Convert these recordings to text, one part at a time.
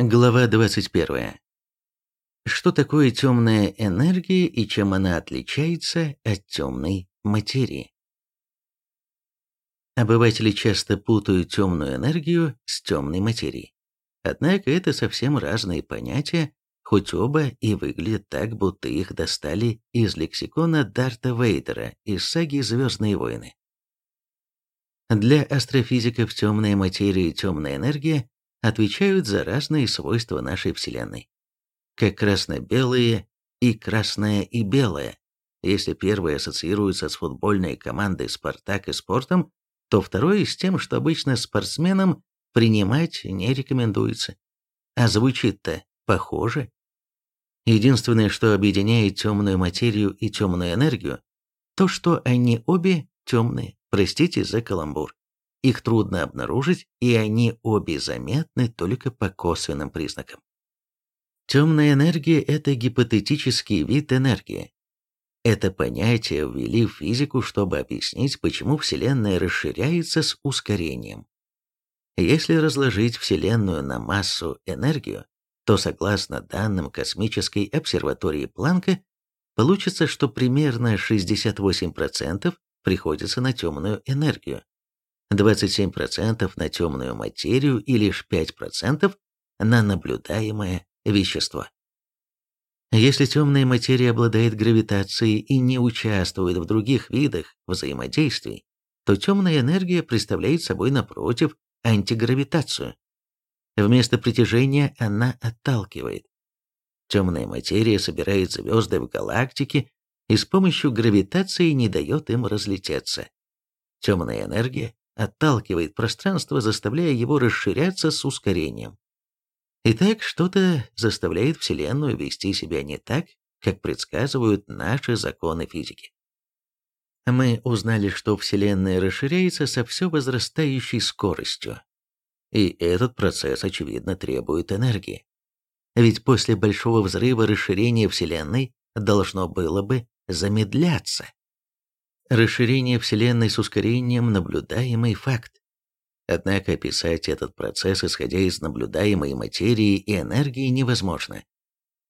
Глава 21. Что такое темная энергия и чем она отличается от темной материи? Обыватели часто путают темную энергию с темной материей. Однако это совсем разные понятия, хоть оба и выглядят так, будто их достали из лексикона Дарта Вейдера из саги «Звездные войны». Для астрофизиков темная материя и темная энергия отвечают за разные свойства нашей Вселенной. Как красно-белые и красное и белое. Если первое ассоциируется с футбольной командой «Спартак» и спортом, то второе с тем, что обычно спортсменам принимать не рекомендуется. А звучит-то похоже. Единственное, что объединяет темную материю и темную энергию, то, что они обе темные, простите за каламбур. Их трудно обнаружить, и они обе заметны только по косвенным признакам. Темная энергия – это гипотетический вид энергии. Это понятие ввели в физику, чтобы объяснить, почему Вселенная расширяется с ускорением. Если разложить Вселенную на массу энергию, то согласно данным космической обсерватории Планка, получится, что примерно 68% приходится на темную энергию, 27% на темную материю и лишь 5% на наблюдаемое вещество. Если темная материя обладает гравитацией и не участвует в других видах взаимодействий, то темная энергия представляет собой, напротив, антигравитацию. Вместо притяжения она отталкивает. Темная материя собирает звезды в галактике и с помощью гравитации не дает им разлететься. Темная энергия отталкивает пространство, заставляя его расширяться с ускорением. Итак, что-то заставляет Вселенную вести себя не так, как предсказывают наши законы физики. Мы узнали, что Вселенная расширяется со все возрастающей скоростью. И этот процесс, очевидно, требует энергии. Ведь после Большого Взрыва расширение Вселенной должно было бы замедляться. Расширение Вселенной с ускорением – наблюдаемый факт. Однако описать этот процесс, исходя из наблюдаемой материи и энергии, невозможно.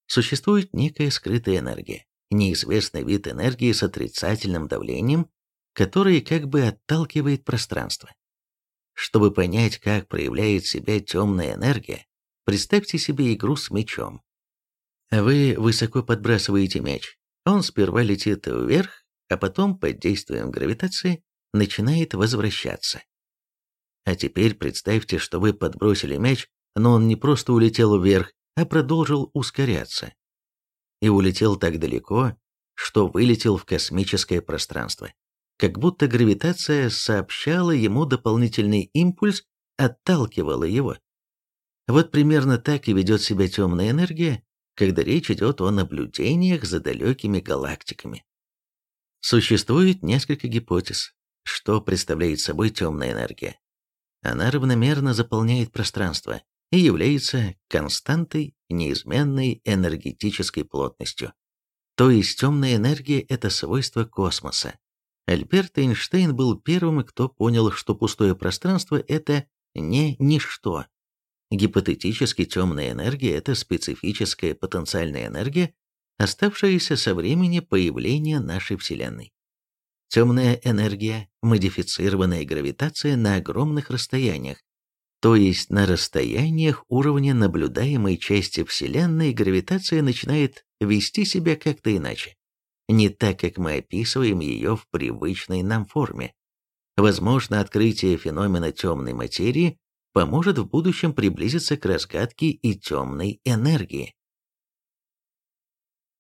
Существует некая скрытая энергия, неизвестный вид энергии с отрицательным давлением, который как бы отталкивает пространство. Чтобы понять, как проявляет себя темная энергия, представьте себе игру с мячом. Вы высоко подбрасываете мяч. Он сперва летит вверх, а потом под действием гравитации начинает возвращаться. А теперь представьте, что вы подбросили мяч, но он не просто улетел вверх, а продолжил ускоряться. И улетел так далеко, что вылетел в космическое пространство. Как будто гравитация сообщала ему дополнительный импульс, отталкивала его. Вот примерно так и ведет себя темная энергия, когда речь идет о наблюдениях за далекими галактиками. Существует несколько гипотез, что представляет собой темная энергия. Она равномерно заполняет пространство и является константой неизменной энергетической плотностью. То есть темная энергия – это свойство космоса. Альберт Эйнштейн был первым, кто понял, что пустое пространство – это не ничто. Гипотетически темная энергия – это специфическая потенциальная энергия, оставшаяся со времени появления нашей Вселенной. Темная энергия, модифицированная гравитация на огромных расстояниях, то есть на расстояниях уровня наблюдаемой части Вселенной гравитация начинает вести себя как-то иначе. Не так, как мы описываем ее в привычной нам форме. Возможно, открытие феномена темной материи поможет в будущем приблизиться к разгадке и темной энергии.